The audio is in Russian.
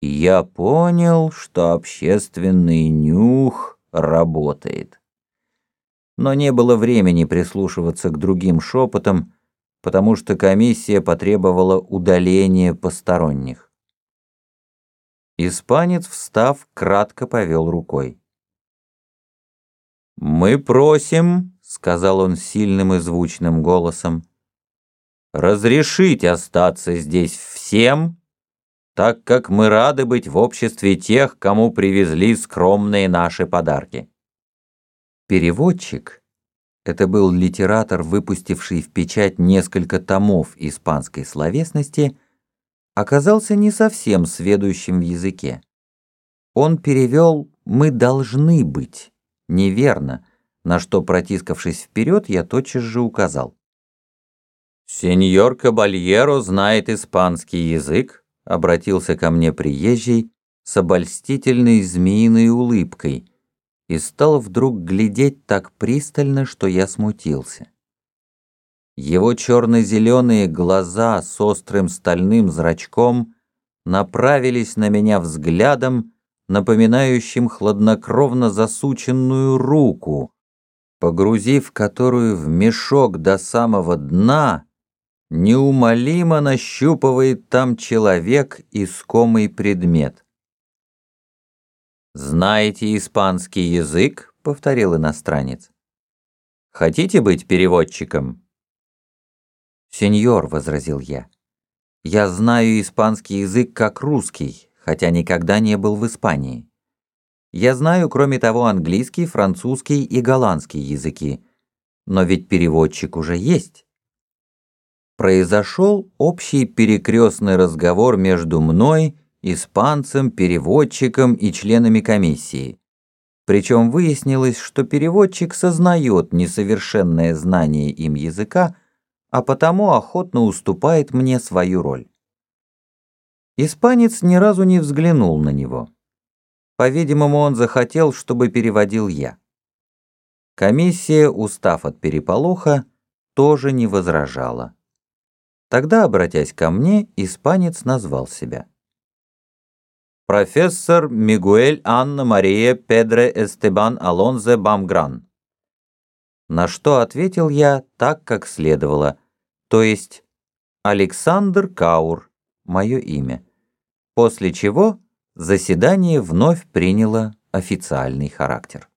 Я понял, что общественный нюх работает. Но не было времени прислушиваться к другим шепотам, потому что комиссия потребовала удаления посторонних. Испанец, встав, кратко повел рукой. «Мы просим», — сказал он сильным и звучным голосом, «разрешить остаться здесь всем, так как мы рады быть в обществе тех, кому привезли скромные наши подарки». Переводчик, это был литератор, выпустивший в печать несколько томов испанской словесности, оказался не совсем сведущим в языке. Он перевел «мы должны быть» неверно, на что, протискавшись вперед, я тотчас же указал. «Сеньор Кабальеро знает испанский язык», — обратился ко мне приезжий с обольстительной змеиной улыбкой и стал вдруг глядеть так пристально, что я смутился. Его черно-зеленые глаза с острым стальным зрачком направились на меня взглядом, напоминающим хладнокровно засученную руку, погрузив которую в мешок до самого дна, неумолимо нащупывает там человек искомый предмет. «Знаете испанский язык?» — повторил иностранец. «Хотите быть переводчиком?» «Сеньор», — возразил я, — «я знаю испанский язык как русский, хотя никогда не был в Испании. Я знаю, кроме того, английский, французский и голландский языки, но ведь переводчик уже есть. Произошел общий перекрестный разговор между мной, испанцем, переводчиком и членами комиссии. Причем выяснилось, что переводчик сознает несовершенное знание им языка, а потому охотно уступает мне свою роль. Испанец ни разу не взглянул на него. По-видимому, он захотел, чтобы переводил я. Комиссия, устав от переполоха, тоже не возражала. Тогда, обратясь ко мне, испанец назвал себя. Профессор Мигуэль Анна Мария Педре Эстебан Алонзе Бамгран. На что ответил я так, как следовало, то есть Александр Каур, мое имя после чего заседание вновь приняло официальный характер.